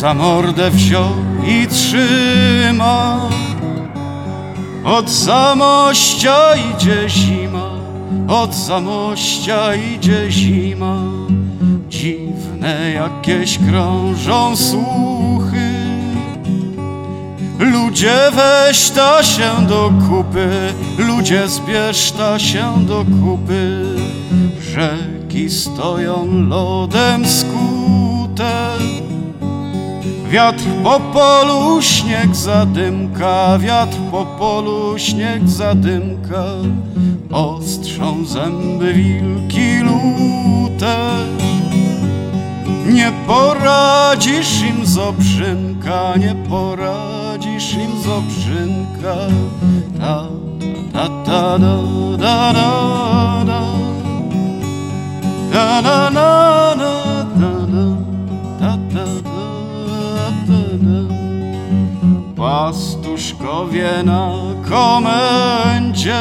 za mordę wziął i trzyma. Od zamościa idzie zima, od zamościa idzie zima. Dziwne jakieś krążą słuchy. Ludzie weź ta się do kupy, ludzie zbierz ta się do kupy. Rzeki stoją lodem skute. Wiatr po polu, śnieg zadymka, wiatr po polu, śnieg zadymka. Ostrzą zęby wilki lute. Nie poradzisz im z obrzynka, nie poradzisz im z obrzynka. Ta, ta, ta, da, da, da, da. Da, da, da, Pastuszkowie na komendzie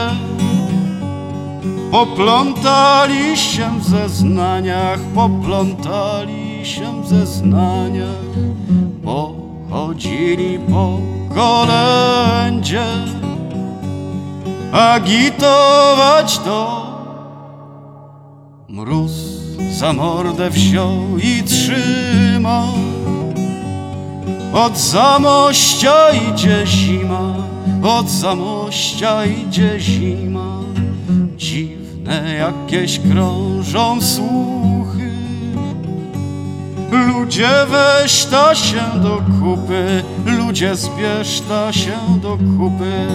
Poplątali się w zeznaniach, poplątali się w zeznaniach, pochodzili po kolędzie, agitować to mróz za mordę wziął i trzyma. Od zamościa idzie zima, od zamościa idzie zima. Dziwne jakieś krążą słuchy. Ludzie weź ta się do kupy, ludzie zbierz ta się do kupy.